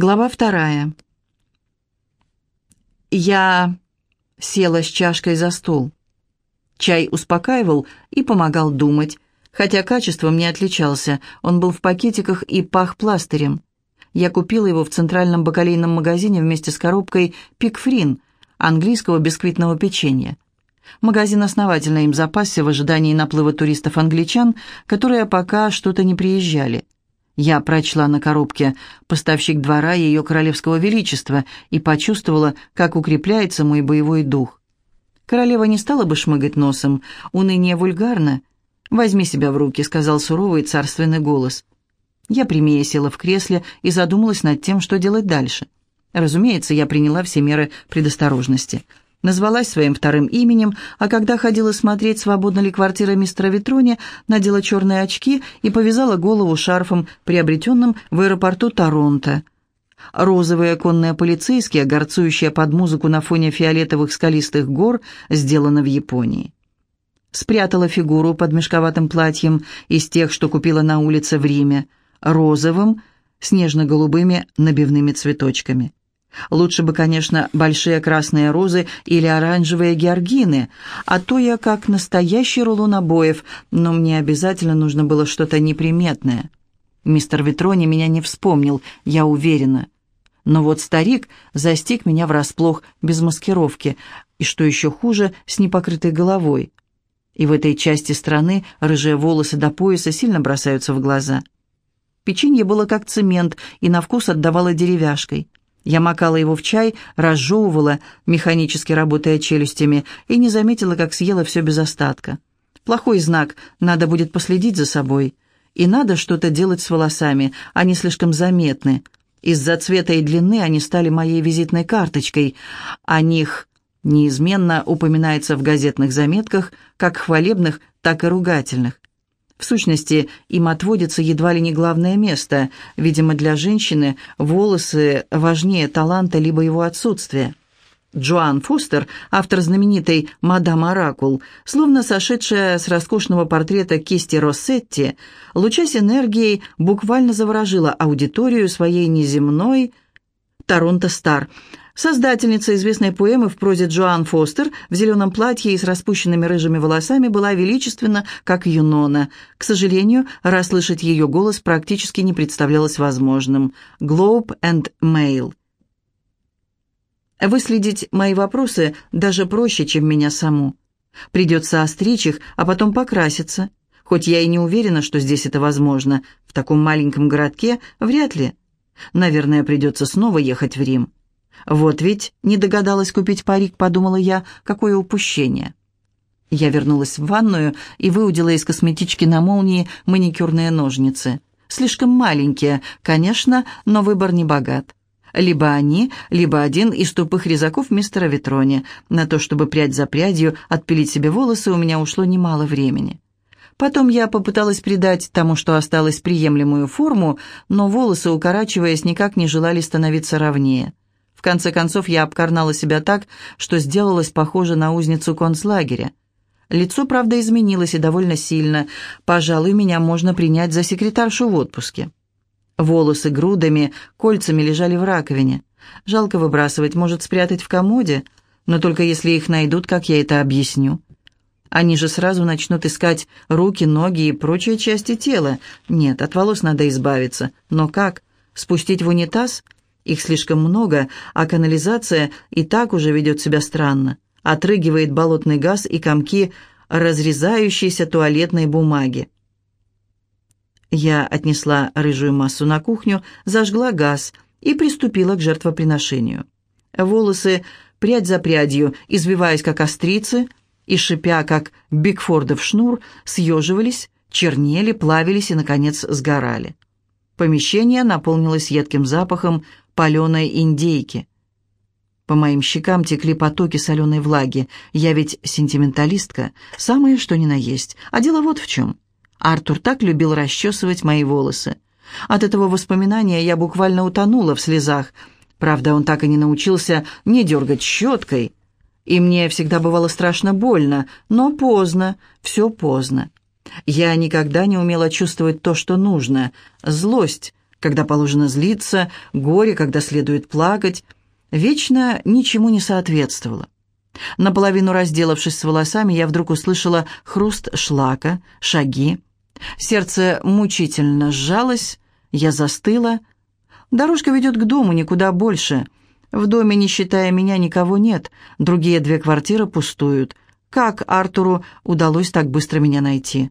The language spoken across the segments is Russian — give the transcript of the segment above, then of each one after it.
Глава вторая. Я села с чашкой за стол. Чай успокаивал и помогал думать, хотя качеством не отличался, он был в пакетиках и пах пластырем. Я купила его в центральном бакалейном магазине вместе с коробкой «Пикфрин» английского бисквитного печенья. Магазин основательно им запасся в ожидании наплыва туристов-англичан, которые пока что-то не приезжали. Я прочла на коробке «Поставщик двора Ее Королевского Величества» и почувствовала, как укрепляется мой боевой дух. Королева не стала бы шмыгать носом, уныние вульгарно. «Возьми себя в руки», — сказал суровый царственный голос. Я прямее села в кресле и задумалась над тем, что делать дальше. Разумеется, я приняла все меры предосторожности — Назвалась своим вторым именем, а когда ходила смотреть, свободна ли квартира мистера Витрони, надела черные очки и повязала голову шарфом, приобретенным в аэропорту Торонто. Розовые конные полицейские, горцующие под музыку на фоне фиолетовых скалистых гор, сделаны в Японии. Спрятала фигуру под мешковатым платьем из тех, что купила на улице в Риме, розовым, снежно-голубыми набивными цветочками. Лучше бы, конечно, большие красные розы или оранжевые георгины, а то я как настоящий рулон обоев, но мне обязательно нужно было что-то неприметное. Мистер Витрони меня не вспомнил, я уверена. Но вот старик застиг меня врасплох без маскировки, и, что еще хуже, с непокрытой головой. И в этой части страны рыжие волосы до пояса сильно бросаются в глаза. Печенье было как цемент и на вкус отдавало деревяшкой. Я макала его в чай, разжевывала, механически работая челюстями, и не заметила, как съела все без остатка. Плохой знак, надо будет последить за собой. И надо что-то делать с волосами, они слишком заметны. Из-за цвета и длины они стали моей визитной карточкой. О них неизменно упоминается в газетных заметках, как хвалебных, так и ругательных. В сущности, им отводится едва ли не главное место. Видимо, для женщины волосы важнее таланта либо его отсутствия. Джоан Фостер, автор знаменитой «Мадам Оракул», словно сошедшая с роскошного портрета кисти Россетти, лучась энергией, буквально заворожила аудиторию своей неземной «Торонто Стар», Создательница известной поэмы в прозе Джоан Фостер в зеленом платье и с распущенными рыжими волосами была величественна, как Юнона. К сожалению, расслышать ее голос практически не представлялось возможным. Globe and Mail. Выследить мои вопросы даже проще, чем меня саму. Придется остричь их, а потом покраситься. Хоть я и не уверена, что здесь это возможно. В таком маленьком городке вряд ли. Наверное, придется снова ехать в Рим. «Вот ведь не догадалась купить парик», — подумала я, — «какое упущение». Я вернулась в ванную и выудила из косметички на молнии маникюрные ножницы. Слишком маленькие, конечно, но выбор не богат. Либо они, либо один из тупых резаков мистера Витрони. На то, чтобы прядь за прядью отпилить себе волосы, у меня ушло немало времени. Потом я попыталась придать тому, что осталось, приемлемую форму, но волосы, укорачиваясь, никак не желали становиться ровнее. В конце концов, я обкарнала себя так, что сделалась похожа на узницу концлагеря. Лицо, правда, изменилось и довольно сильно. Пожалуй, меня можно принять за секретаршу в отпуске. Волосы грудами, кольцами лежали в раковине. Жалко выбрасывать, может, спрятать в комоде, но только если их найдут, как я это объясню. Они же сразу начнут искать руки, ноги и прочие части тела. Нет, от волос надо избавиться. Но как? Спустить в унитаз? Их слишком много, а канализация и так уже ведет себя странно. Отрыгивает болотный газ и комки разрезающейся туалетной бумаги. Я отнесла рыжую массу на кухню, зажгла газ и приступила к жертвоприношению. Волосы, прядь за прядью, извиваясь как острицы и шипя как Бигфордов шнур, съеживались, чернели, плавились и, наконец, сгорали. Помещение наполнилось едким запахом паленой индейки. По моим щекам текли потоки соленой влаги. Я ведь сентименталистка, самое что ни на есть. А дело вот в чем. Артур так любил расчесывать мои волосы. От этого воспоминания я буквально утонула в слезах. Правда, он так и не научился не дергать щеткой. И мне всегда бывало страшно больно, но поздно, все поздно. Я никогда не умела чувствовать то, что нужно. Злость, когда положено злиться, горе, когда следует плакать, вечно ничему не соответствовало. Наполовину разделавшись с волосами, я вдруг услышала хруст шлака, шаги. Сердце мучительно сжалось, я застыла. Дорожка ведет к дому, никуда больше. В доме, не считая меня, никого нет. Другие две квартиры пустуют. Как Артуру удалось так быстро меня найти?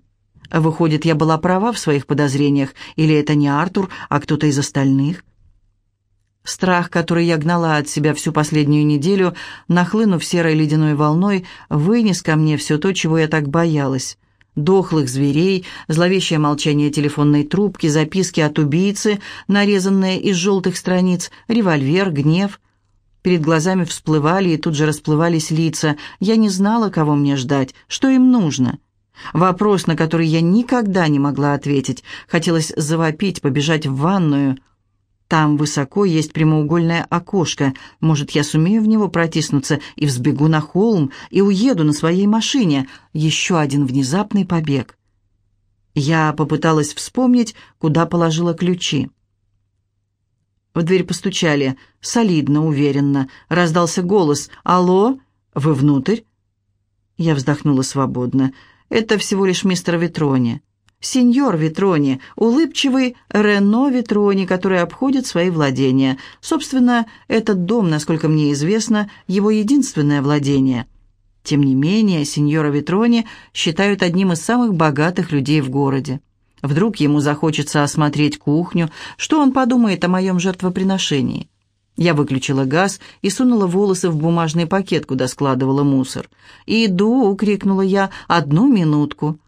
Выходит, я была права в своих подозрениях, или это не Артур, а кто-то из остальных? Страх, который я гнала от себя всю последнюю неделю, нахлынув серой ледяной волной, вынес ко мне все то, чего я так боялась. Дохлых зверей, зловещее молчание телефонной трубки, записки от убийцы, нарезанные из желтых страниц, револьвер, гнев. Перед глазами всплывали и тут же расплывались лица. Я не знала, кого мне ждать, что им нужно. Вопрос, на который я никогда не могла ответить. Хотелось завопить, побежать в ванную — там высоко есть прямоугольное окошко. Может, я сумею в него протиснуться и взбегу на холм, и уеду на своей машине. Еще один внезапный побег. Я попыталась вспомнить, куда положила ключи. В дверь постучали. Солидно, уверенно. Раздался голос. «Алло? Вы внутрь?» Я вздохнула свободно. «Это всего лишь мистер Витрони» сеньор Витрони, улыбчивый Рено Витрони, который обходит свои владения. Собственно, этот дом, насколько мне известно, его единственное владение. Тем не менее, сеньора Витрони считают одним из самых богатых людей в городе. Вдруг ему захочется осмотреть кухню, что он подумает о моем жертвоприношении. Я выключила газ и сунула волосы в бумажный пакет, куда складывала мусор. «Иду!» — крикнула я. «Одну минутку!»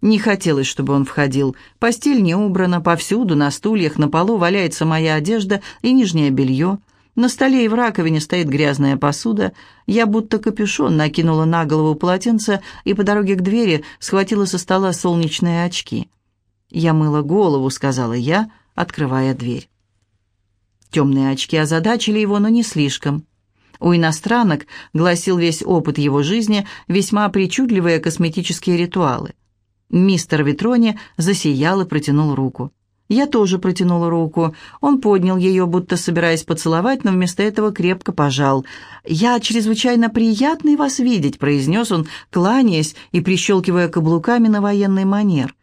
Не хотелось, чтобы он входил. Постель не убрана, повсюду, на стульях, на полу валяется моя одежда и нижнее белье. На столе и в раковине стоит грязная посуда. Я будто капюшон накинула на голову полотенце и по дороге к двери схватила со стола солнечные очки. «Я мыла голову», — сказала я, открывая дверь. Темные очки озадачили его, но не слишком. У иностранок, гласил весь опыт его жизни, весьма причудливые косметические ритуалы. Мистер Витрони засиял и протянул руку. Я тоже протянула руку. Он поднял ее, будто собираясь поцеловать, но вместо этого крепко пожал. «Я чрезвычайно приятный вас видеть», — произнес он, кланяясь и прищелкивая каблуками на военный манер.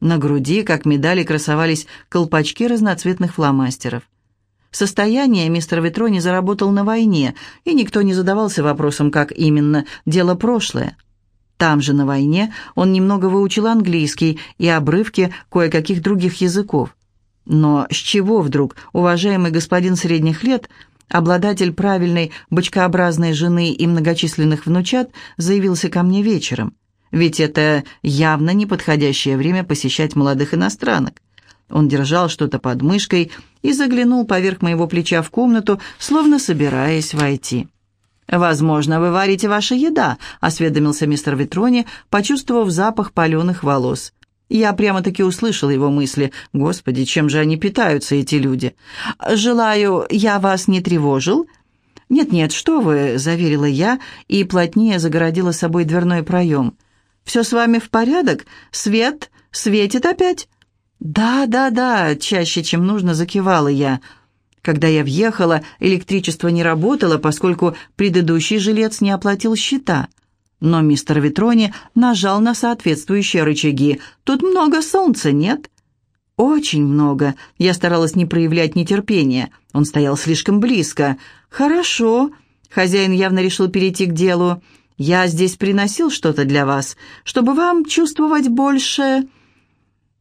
На груди, как медали, красовались колпачки разноцветных фломастеров. Состояние мистер Витрони заработал на войне, и никто не задавался вопросом, как именно, дело прошлое. Там же, на войне, он немного выучил английский и обрывки кое-каких других языков. Но с чего вдруг уважаемый господин средних лет, обладатель правильной бочкообразной жены и многочисленных внучат, заявился ко мне вечером? Ведь это явно неподходящее время посещать молодых иностранок. Он держал что-то под мышкой и заглянул поверх моего плеча в комнату, словно собираясь войти. «Возможно, вы варите ваша еда», — осведомился мистер Витрони, почувствовав запах паленых волос. Я прямо-таки услышал его мысли. «Господи, чем же они питаются, эти люди?» «Желаю, я вас не тревожил?» «Нет-нет, что вы», — заверила я и плотнее загородила собой дверной проем. «Все с вами в порядок? Свет светит опять?» «Да, да, да», — чаще, чем нужно, закивала я. «Да». Когда я въехала, электричество не работало, поскольку предыдущий жилец не оплатил счета. Но мистер Витрони нажал на соответствующие рычаги. «Тут много солнца, нет?» «Очень много». Я старалась не проявлять нетерпения. Он стоял слишком близко. «Хорошо». Хозяин явно решил перейти к делу. «Я здесь приносил что-то для вас, чтобы вам чувствовать больше...»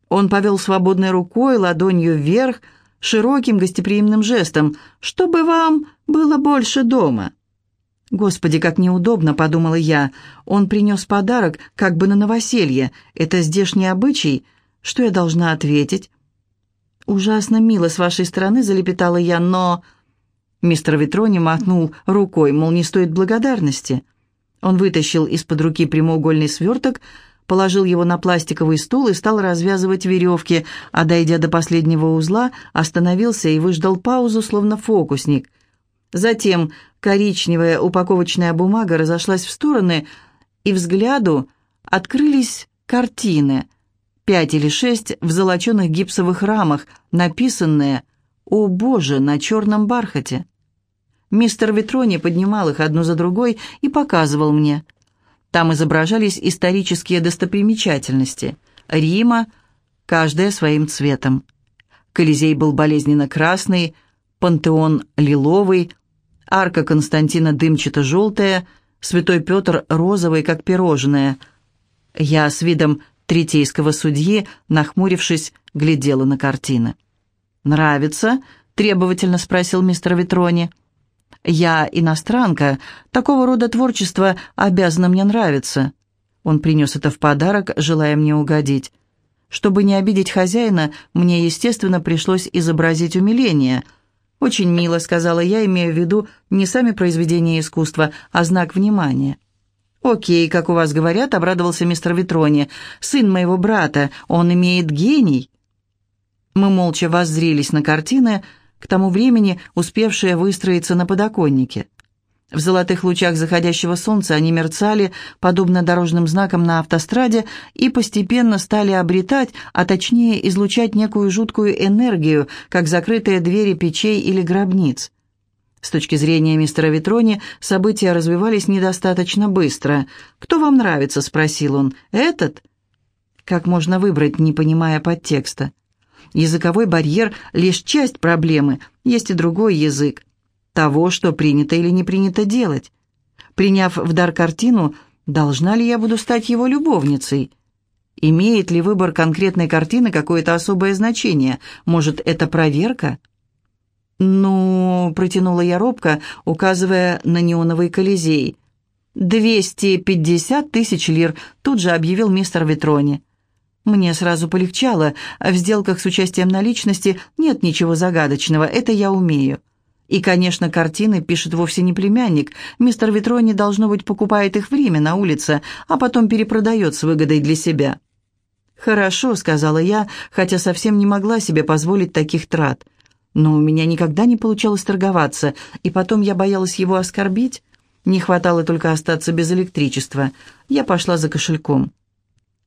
Он повел свободной рукой, ладонью вверх, широким гостеприимным жестом, «чтобы вам было больше дома». «Господи, как неудобно», — подумала я. «Он принес подарок, как бы на новоселье. Это здешний обычай. Что я должна ответить?» «Ужасно мило с вашей стороны», — залепетала я, «но...» Мистер Витрони махнул рукой, мол, не стоит благодарности. Он вытащил из-под руки прямоугольный сверток, положил его на пластиковый стул и стал развязывать веревки, а, дойдя до последнего узла, остановился и выждал паузу, словно фокусник. Затем коричневая упаковочная бумага разошлась в стороны, и взгляду открылись картины. пять или шесть в золоченых гипсовых рамах, написанные «О Боже!» на черном бархате. Мистер Витрони поднимал их одну за другой и показывал мне. Там изображались исторические достопримечательности. Рима, каждая своим цветом. Колизей был болезненно красный, пантеон лиловый, арка Константина дымчато-желтая, святой Петр розовый, как пирожное. Я с видом третейского судьи, нахмурившись, глядела на картины. «Нравится?» — требовательно спросил мистер Витрони. «Я иностранка. Такого рода творчество обязано мне нравиться». Он принес это в подарок, желая мне угодить. Чтобы не обидеть хозяина, мне, естественно, пришлось изобразить умиление. «Очень мило», — сказала я, имея в виду не сами произведения искусства, а знак внимания. «Окей, как у вас говорят», — обрадовался мистер Витрони. «Сын моего брата, он имеет гений». Мы молча воззрелись на картины, к тому времени успевшие выстроиться на подоконнике. В золотых лучах заходящего солнца они мерцали, подобно дорожным знакам на автостраде, и постепенно стали обретать, а точнее излучать некую жуткую энергию, как закрытые двери печей или гробниц. С точки зрения мистера Витрони, события развивались недостаточно быстро. «Кто вам нравится?» — спросил он. «Этот?» Как можно выбрать, не понимая подтекста? Языковой барьер — лишь часть проблемы, есть и другой язык того, что принято или не принято делать. Приняв в дар картину, должна ли я буду стать его любовницей? Имеет ли выбор конкретной картины какое-то особое значение? Может, это проверка? «Ну...» — протянула я робко, указывая на неоновый колизей. «Двести пятьдесят тысяч лир», — тут же объявил мистер Витрони. Мне сразу полегчало, а в сделках с участием наличности нет ничего загадочного, это я умею. И, конечно, картины пишет вовсе не племянник. Мистер Витрони, должно быть, покупает их в Риме на улице, а потом перепродает с выгодой для себя. «Хорошо», — сказала я, хотя совсем не могла себе позволить таких трат. Но у меня никогда не получалось торговаться, и потом я боялась его оскорбить. Не хватало только остаться без электричества. Я пошла за кошельком.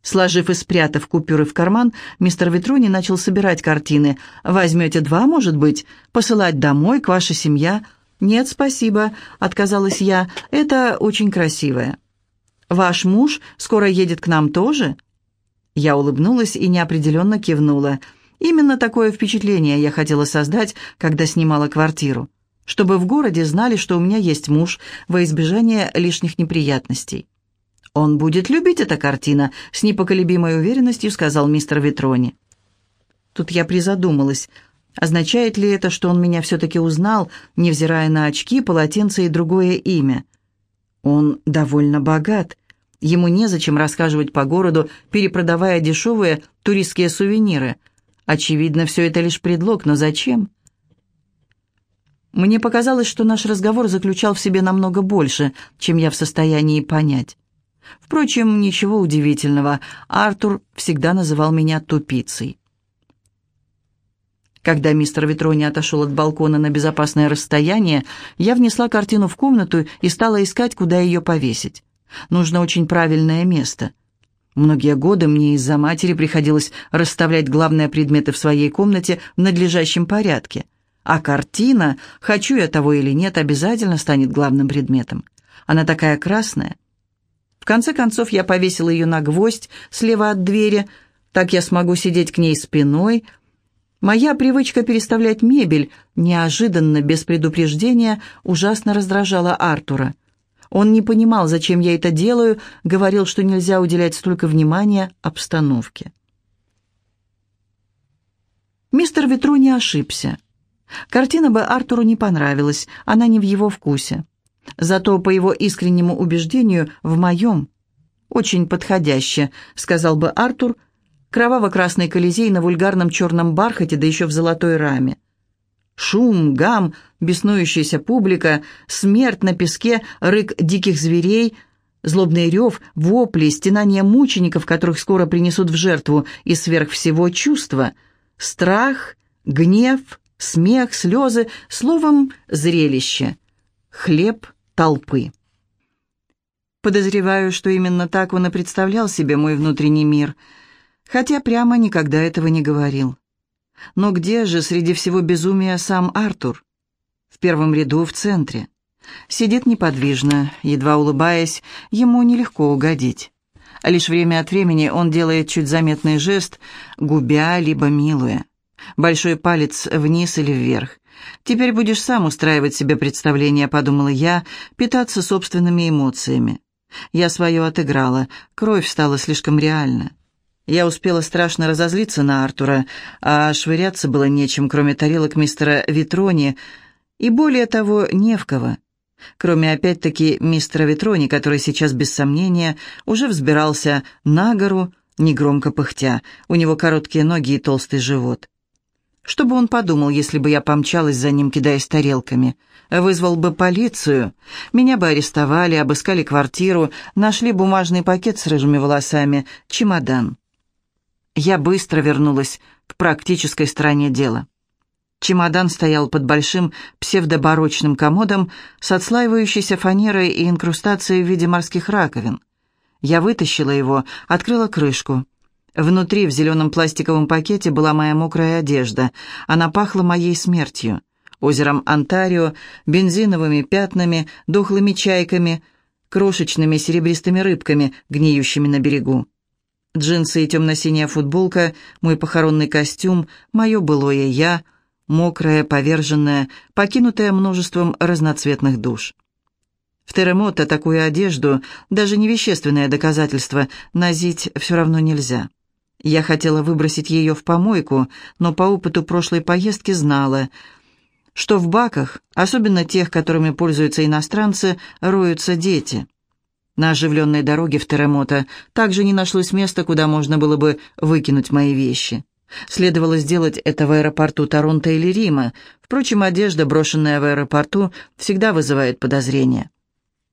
Сложив и спрятав купюры в карман, мистер Витруни начал собирать картины. «Возьмете два, может быть? Посылать домой, к вашей семье?» «Нет, спасибо», — отказалась я. «Это очень красивое». «Ваш муж скоро едет к нам тоже?» Я улыбнулась и неопределенно кивнула. Именно такое впечатление я хотела создать, когда снимала квартиру. Чтобы в городе знали, что у меня есть муж, во избежание лишних неприятностей. «Он будет любить эта картина», — с непоколебимой уверенностью сказал мистер Витрони. Тут я призадумалась. Означает ли это, что он меня все-таки узнал, невзирая на очки, полотенце и другое имя? Он довольно богат. Ему незачем расхаживать по городу, перепродавая дешевые туристские сувениры. Очевидно, все это лишь предлог, но зачем? Мне показалось, что наш разговор заключал в себе намного больше, чем я в состоянии понять. Впрочем, ничего удивительного, Артур всегда называл меня тупицей. Когда мистер Витрони отошел от балкона на безопасное расстояние, я внесла картину в комнату и стала искать, куда ее повесить. Нужно очень правильное место. Многие годы мне из-за матери приходилось расставлять главные предметы в своей комнате в надлежащем порядке. А картина, хочу я того или нет, обязательно станет главным предметом. Она такая красная, конце концов я повесила ее на гвоздь слева от двери, так я смогу сидеть к ней спиной. Моя привычка переставлять мебель, неожиданно, без предупреждения, ужасно раздражала Артура. Он не понимал, зачем я это делаю, говорил, что нельзя уделять столько внимания обстановке. Мистер Ветру не ошибся. Картина бы Артуру не понравилась, она не в его вкусе. Зато, по его искреннему убеждению, в моем. «Очень подходяще», — сказал бы Артур, кроваво-красный колизей на вульгарном черном бархате, да еще в золотой раме. Шум, гам, беснующаяся публика, смерть на песке, рык диких зверей, злобный рев, вопли, стенания мучеников, которых скоро принесут в жертву, и сверх всего чувства, страх, гнев, смех, слезы, словом, зрелище, хлеб — толпы. Подозреваю, что именно так он и представлял себе мой внутренний мир. Хотя прямо никогда этого не говорил. Но где же среди всего безумия сам Артур? В первом ряду в центре. Сидит неподвижно, едва улыбаясь, ему нелегко угодить. Лишь время от времени он делает чуть заметный жест, губя либо милуя. Большой палец вниз или вверх. «Теперь будешь сам устраивать себе представление», — подумала я, питаться собственными эмоциями. Я свое отыграла, кровь стала слишком реальна. Я успела страшно разозлиться на Артура, а швыряться было нечем, кроме тарелок мистера Витрони, и более того, не в кого. Кроме опять-таки мистера Витрони, который сейчас, без сомнения, уже взбирался на гору, негромко пыхтя, у него короткие ноги и толстый живот. Что бы он подумал, если бы я помчалась за ним, кидаясь тарелками? Вызвал бы полицию. Меня бы арестовали, обыскали квартиру, нашли бумажный пакет с рыжими волосами, чемодан. Я быстро вернулась к практической стороне дела. Чемодан стоял под большим псевдобарочным комодом с отслаивающейся фанерой и инкрустацией в виде морских раковин. Я вытащила его, открыла крышку. Внутри, в зеленом пластиковом пакете, была моя мокрая одежда. Она пахла моей смертью. Озером Онтарио, бензиновыми пятнами, дохлыми чайками, крошечными серебристыми рыбками, гниющими на берегу. Джинсы и темно-синяя футболка, мой похоронный костюм, мое былое «я», мокрая, поверженная, покинутая множеством разноцветных душ. В Теремото такую одежду, даже невещественное доказательство, носить все равно нельзя. Я хотела выбросить ее в помойку, но по опыту прошлой поездки знала, что в баках, особенно тех, которыми пользуются иностранцы, роются дети. На оживленной дороге в Теремото также не нашлось места, куда можно было бы выкинуть мои вещи. Следовало сделать это в аэропорту Торонто или Рима. Впрочем, одежда, брошенная в аэропорту, всегда вызывает подозрения.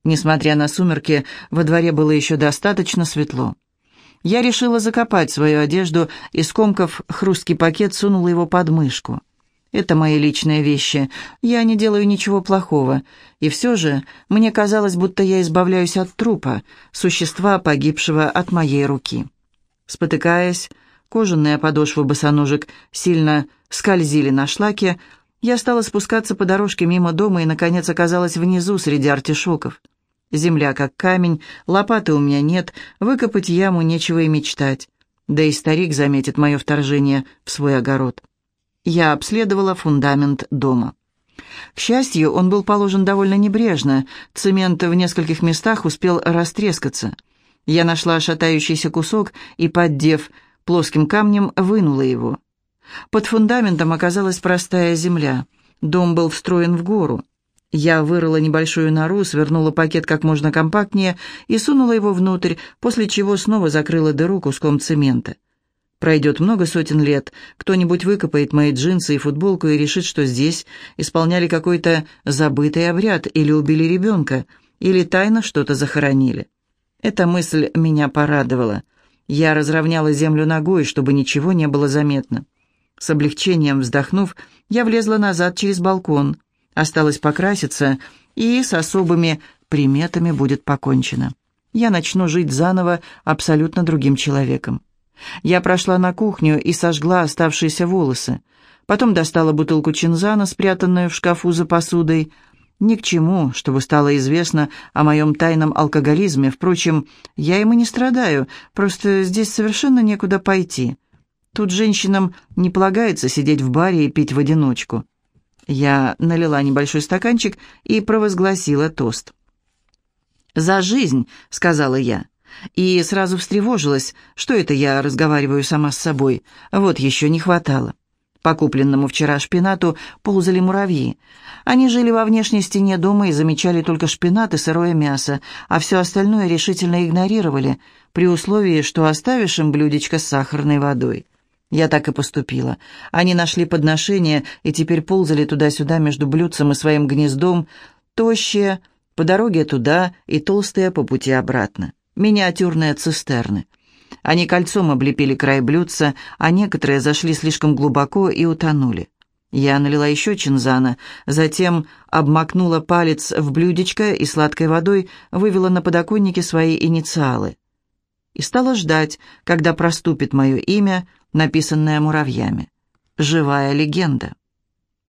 Несмотря на сумерки, во дворе было еще достаточно светло. Я решила закопать свою одежду и, скомкав хрусткий пакет, сунула его под мышку. Это мои личные вещи. Я не делаю ничего плохого. И все же мне казалось, будто я избавляюсь от трупа, существа, погибшего от моей руки. Спотыкаясь, кожаные подошвы босоножек сильно скользили на шлаке, я стала спускаться по дорожке мимо дома и, наконец, оказалась внизу среди артишоков. Земля как камень, лопаты у меня нет, выкопать яму нечего и мечтать. Да и старик заметит мое вторжение в свой огород. Я обследовала фундамент дома. К счастью, он был положен довольно небрежно, цемент в нескольких местах успел растрескаться. Я нашла шатающийся кусок и, поддев плоским камнем, вынула его. Под фундаментом оказалась простая земля. Дом был встроен в гору. Я вырыла небольшую нору, свернула пакет как можно компактнее и сунула его внутрь, после чего снова закрыла дыру куском цемента. Пройдет много сотен лет, кто-нибудь выкопает мои джинсы и футболку и решит, что здесь исполняли какой-то забытый обряд или убили ребенка, или тайно что-то захоронили. Эта мысль меня порадовала. Я разровняла землю ногой, чтобы ничего не было заметно. С облегчением вздохнув, я влезла назад через балкон. Осталось покраситься, и с особыми приметами будет покончено. Я начну жить заново абсолютно другим человеком. Я прошла на кухню и сожгла оставшиеся волосы. Потом достала бутылку чинзана, спрятанную в шкафу за посудой. Ни к чему, чтобы стало известно о моем тайном алкоголизме. Впрочем, я им и не страдаю, просто здесь совершенно некуда пойти. Тут женщинам не полагается сидеть в баре и пить в одиночку. Я налила небольшой стаканчик и провозгласила тост. «За жизнь», — сказала я. И сразу встревожилась, что это я разговариваю сама с собой. Вот еще не хватало. По купленному вчера шпинату ползали муравьи. Они жили во внешней стене дома и замечали только шпинат и сырое мясо, а все остальное решительно игнорировали, при условии, что оставишь им блюдечко с сахарной водой. Я так и поступила. Они нашли подношение и теперь ползали туда-сюда между блюдцем и своим гнездом, тощие, по дороге туда и толстые по пути обратно. Миниатюрные цистерны. Они кольцом облепили край блюдца, а некоторые зашли слишком глубоко и утонули. Я налила еще чинзана, затем обмакнула палец в блюдечко и сладкой водой вывела на подоконнике свои инициалы. и стала ждать, когда проступит мое имя, написанное муравьями. Живая легенда.